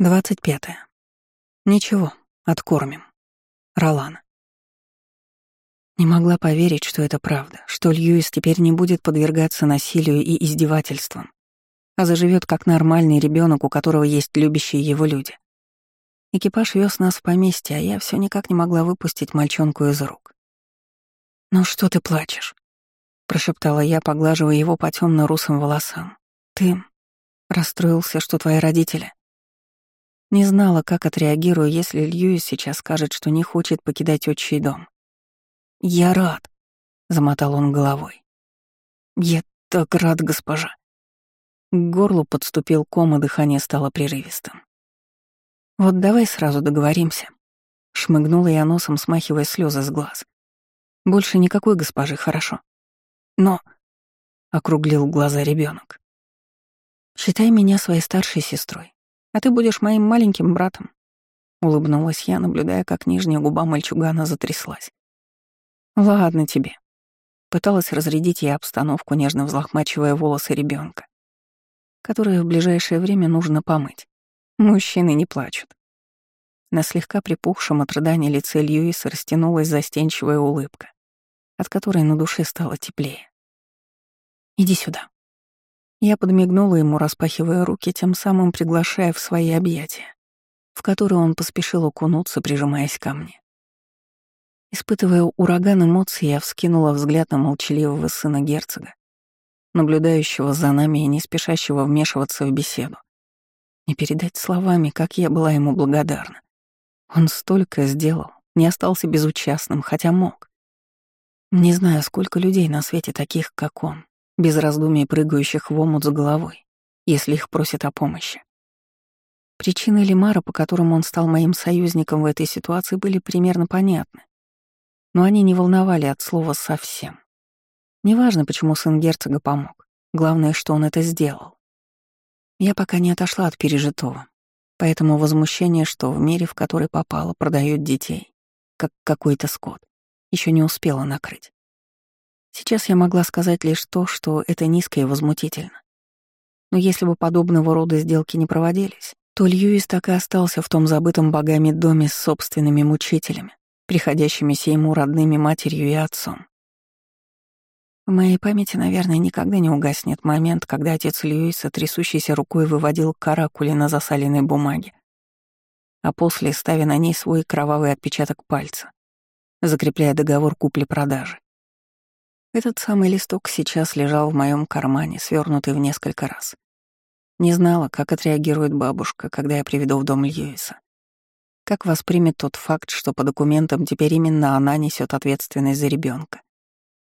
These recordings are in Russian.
Двадцать пятое. Ничего, откормим. Ролана. Не могла поверить, что это правда, что Льюис теперь не будет подвергаться насилию и издевательствам, а заживет как нормальный ребенок, у которого есть любящие его люди. Экипаж вез нас в поместье, а я все никак не могла выпустить мальчонку из рук. «Ну что ты плачешь?» — прошептала я, поглаживая его по темно русым волосам. «Ты расстроился, что твои родители...» Не знала, как отреагирую, если Льюис сейчас скажет, что не хочет покидать отчий дом. «Я рад», — замотал он головой. «Я так рад, госпожа». К горлу подступил ком, и дыхание стало прерывистым. «Вот давай сразу договоримся», — шмыгнула я носом, смахивая слезы с глаз. «Больше никакой госпожи, хорошо?» «Но...» — округлил глаза ребенок. «Считай меня своей старшей сестрой а ты будешь моим маленьким братом», — улыбнулась я, наблюдая, как нижняя губа мальчугана затряслась. «Ладно тебе», — пыталась разрядить я обстановку, нежно взлохмачивая волосы ребенка, которые в ближайшее время нужно помыть. Мужчины не плачут. На слегка припухшем от рыдания лице Льюиса растянулась застенчивая улыбка, от которой на душе стало теплее. «Иди сюда», я подмигнула ему, распахивая руки, тем самым приглашая в свои объятия, в которые он поспешил окунуться, прижимаясь ко мне. Испытывая ураган эмоций, я вскинула взгляд на молчаливого сына герцога, наблюдающего за нами и не спешащего вмешиваться в беседу. Не передать словами, как я была ему благодарна. Он столько сделал, не остался безучастным, хотя мог. Не знаю, сколько людей на свете таких, как он, без раздумий прыгающих в омут с головой, если их просят о помощи. Причины Лимара, по которым он стал моим союзником в этой ситуации, были примерно понятны. Но они не волновали от слова совсем. Неважно, почему сын герцога помог. Главное, что он это сделал. Я пока не отошла от пережитого. Поэтому возмущение, что в мире, в который попало, продают детей, как какой-то скот, еще не успела накрыть. Сейчас я могла сказать лишь то, что это низко и возмутительно. Но если бы подобного рода сделки не проводились, то Льюис так и остался в том забытом богами доме с собственными мучителями, приходящимися ему родными матерью и отцом. В моей памяти, наверное, никогда не угаснет момент, когда отец Льюиса трясущейся рукой выводил каракули на засаленной бумаге, а после ставя на ней свой кровавый отпечаток пальца, закрепляя договор купли-продажи. Этот самый листок сейчас лежал в моем кармане, свернутый в несколько раз. Не знала, как отреагирует бабушка, когда я приведу в дом Льюиса. Как воспримет тот факт, что по документам теперь именно она несет ответственность за ребенка.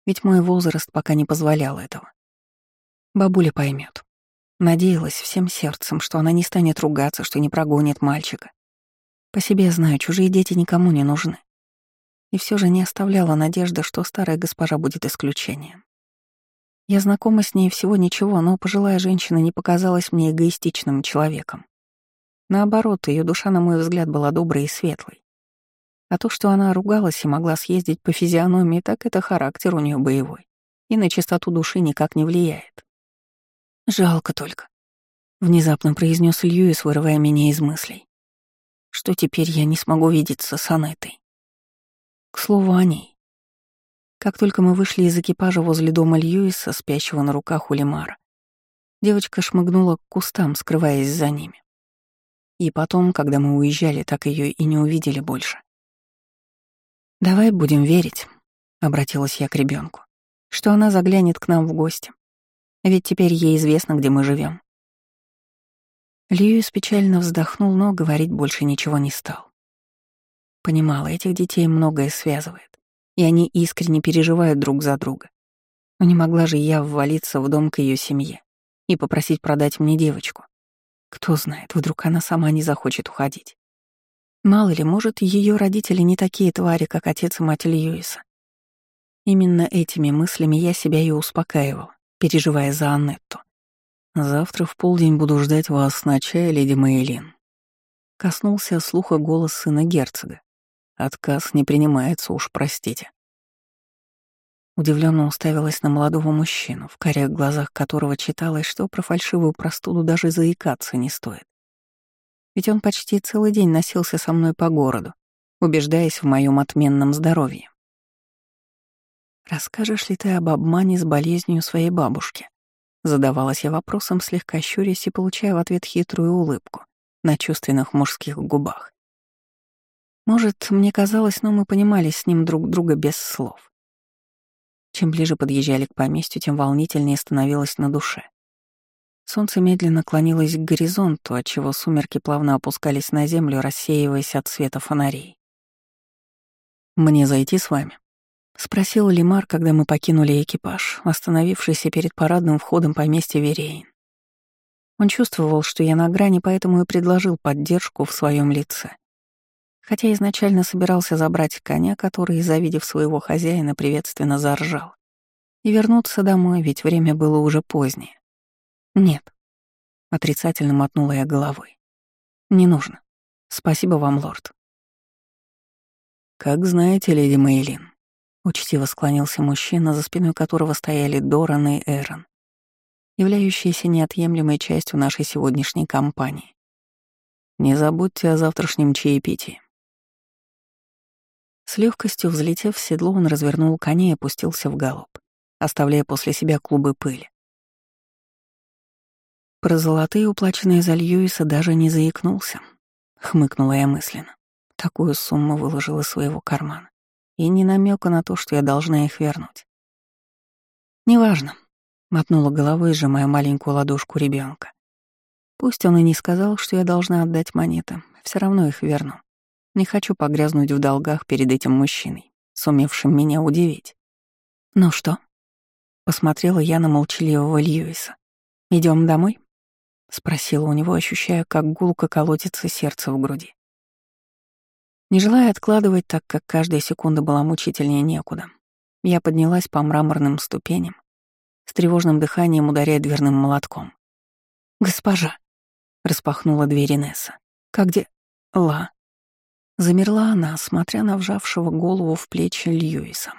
Ведь мой возраст пока не позволял этого. Бабуля поймет. Надеялась всем сердцем, что она не станет ругаться, что не прогонит мальчика. По себе знаю, чужие дети никому не нужны и все же не оставляла надежды, что старая госпожа будет исключением. Я знакома с ней всего ничего, но пожилая женщина не показалась мне эгоистичным человеком. Наоборот, ее душа, на мой взгляд, была доброй и светлой. А то, что она ругалась и могла съездить по физиономии, так это характер у нее боевой. И на чистоту души никак не влияет. Жалко только. Внезапно произнес Льюис, вырывая меня из мыслей. Что теперь я не смогу видеться с Анетой. К слову о ней. Как только мы вышли из экипажа возле дома Льюиса, спящего на руках у Лемара, девочка шмыгнула к кустам, скрываясь за ними. И потом, когда мы уезжали, так ее и не увидели больше. «Давай будем верить», — обратилась я к ребенку, «что она заглянет к нам в гости. Ведь теперь ей известно, где мы живем. Льюис печально вздохнул, но говорить больше ничего не стал. Понимала, этих детей многое связывает, и они искренне переживают друг за друга. Но не могла же я ввалиться в дом к ее семье и попросить продать мне девочку. Кто знает, вдруг она сама не захочет уходить. Мало ли, может, ее родители не такие твари, как отец и мать Льюиса. Именно этими мыслями я себя и успокаивал, переживая за Аннетту. «Завтра в полдень буду ждать вас на чае, леди Мейлин». Коснулся слуха голос сына герцога, Отказ не принимается, уж простите. Удивленно уставилась на молодого мужчину, в карих глазах которого читалось, что про фальшивую простуду даже заикаться не стоит. Ведь он почти целый день носился со мной по городу, убеждаясь в моем отменном здоровье. «Расскажешь ли ты об обмане с болезнью своей бабушки?» Задавалась я вопросом, слегка щурясь и получая в ответ хитрую улыбку на чувственных мужских губах. Может, мне казалось, но мы понимали с ним друг друга без слов. Чем ближе подъезжали к поместью, тем волнительнее становилось на душе. Солнце медленно клонилось к горизонту, отчего сумерки плавно опускались на землю, рассеиваясь от света фонарей. «Мне зайти с вами?» — спросил Лимар, когда мы покинули экипаж, остановившийся перед парадным входом поместья Верейн. Он чувствовал, что я на грани, поэтому и предложил поддержку в своем лице. Хотя изначально собирался забрать коня, который, завидев своего хозяина, приветственно заржал. И вернуться домой, ведь время было уже позднее. «Нет», — отрицательно мотнула я головой. «Не нужно. Спасибо вам, лорд». «Как знаете, леди Мейлин», Учтиво склонился мужчина, за спиной которого стояли Доран и Эрон, являющиеся неотъемлемой частью нашей сегодняшней компании. Не забудьте о завтрашнем чаепитии. С легкостью взлетев в седло, он развернул коня и опустился в галоп, оставляя после себя клубы пыли. Про золотые, уплаченные за Льюиса, даже не заикнулся. Хмыкнула я мысленно. Такую сумму выложила своего кармана и ни намека на то, что я должна их вернуть. «Неважно», — мотнула головой, сжимая маленькую ладошку ребенка. «Пусть он и не сказал, что я должна отдать монеты, все равно их верну. Не хочу погрязнуть в долгах перед этим мужчиной, сумевшим меня удивить». «Ну что?» — посмотрела я на молчаливого Льюиса. Идем домой?» — спросила у него, ощущая, как гулко колотится сердце в груди. Не желая откладывать, так как каждая секунда была мучительнее некуда, я поднялась по мраморным ступеням, с тревожным дыханием ударяя дверным молотком. «Госпожа!» — распахнула дверь Инесса. «Как где...» «Ла». Замерла она, смотря на вжавшего голову в плечи Льюиса.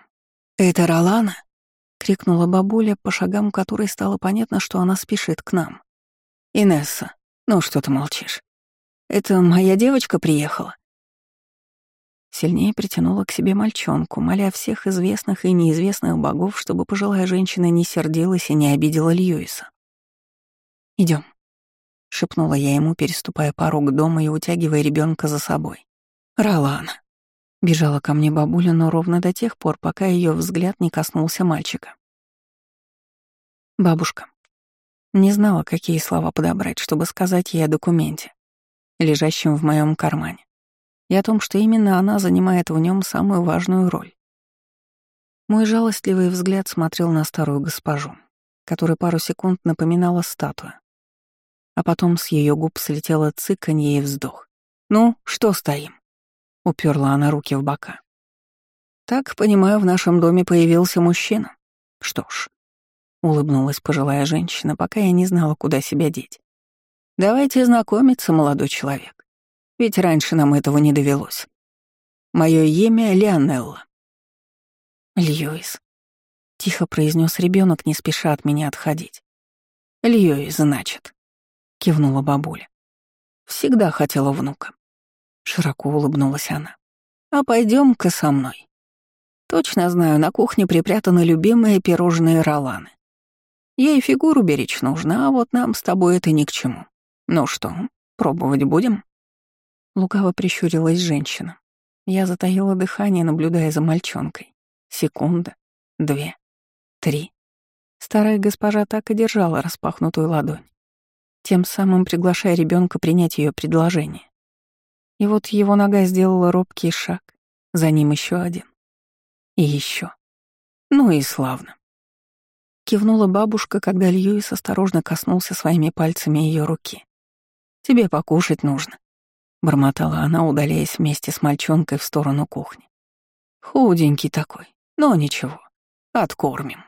«Это Ролана?» — крикнула бабуля, по шагам которой стало понятно, что она спешит к нам. «Инесса, ну что ты молчишь? Это моя девочка приехала?» Сильнее притянула к себе мальчонку, моля всех известных и неизвестных богов, чтобы пожилая женщина не сердилась и не обидела Льюиса. Идем, шепнула я ему, переступая порог дома и утягивая ребенка за собой. «Ролана!» — бежала ко мне бабуля, но ровно до тех пор, пока ее взгляд не коснулся мальчика. Бабушка. Не знала, какие слова подобрать, чтобы сказать ей о документе, лежащем в моем кармане и о том, что именно она занимает в нем самую важную роль. Мой жалостливый взгляд смотрел на старую госпожу, которая пару секунд напоминала статую. А потом с ее губ слетело цыканье и вздох. «Ну, что стоим?» — уперла она руки в бока. «Так, понимаю, в нашем доме появился мужчина. Что ж», — улыбнулась пожилая женщина, пока я не знала, куда себя деть. «Давайте знакомиться, молодой человек. Ведь раньше нам этого не довелось. Мое имя Леонелла. Льюис. Тихо произнес ребенок, не спеша от меня отходить. Льюис, значит. Кивнула бабуля. Всегда хотела внука. Широко улыбнулась она. А пойдем-ка со мной. Точно знаю, на кухне припрятаны любимые пирожные Роланы. Ей фигуру беречь нужно, а вот нам с тобой это ни к чему. Ну что, пробовать будем? Лукаво прищурилась женщина. Я затаила дыхание, наблюдая за мальчонкой. Секунда, две, три. Старая госпожа так и держала распахнутую ладонь, тем самым приглашая ребенка принять ее предложение. И вот его нога сделала робкий шаг, за ним еще один. И еще. Ну и славно. Кивнула бабушка, когда Льюис осторожно коснулся своими пальцами ее руки. «Тебе покушать нужно». — бормотала она, удаляясь вместе с мальчонкой в сторону кухни. «Худенький такой, но ничего, откормим».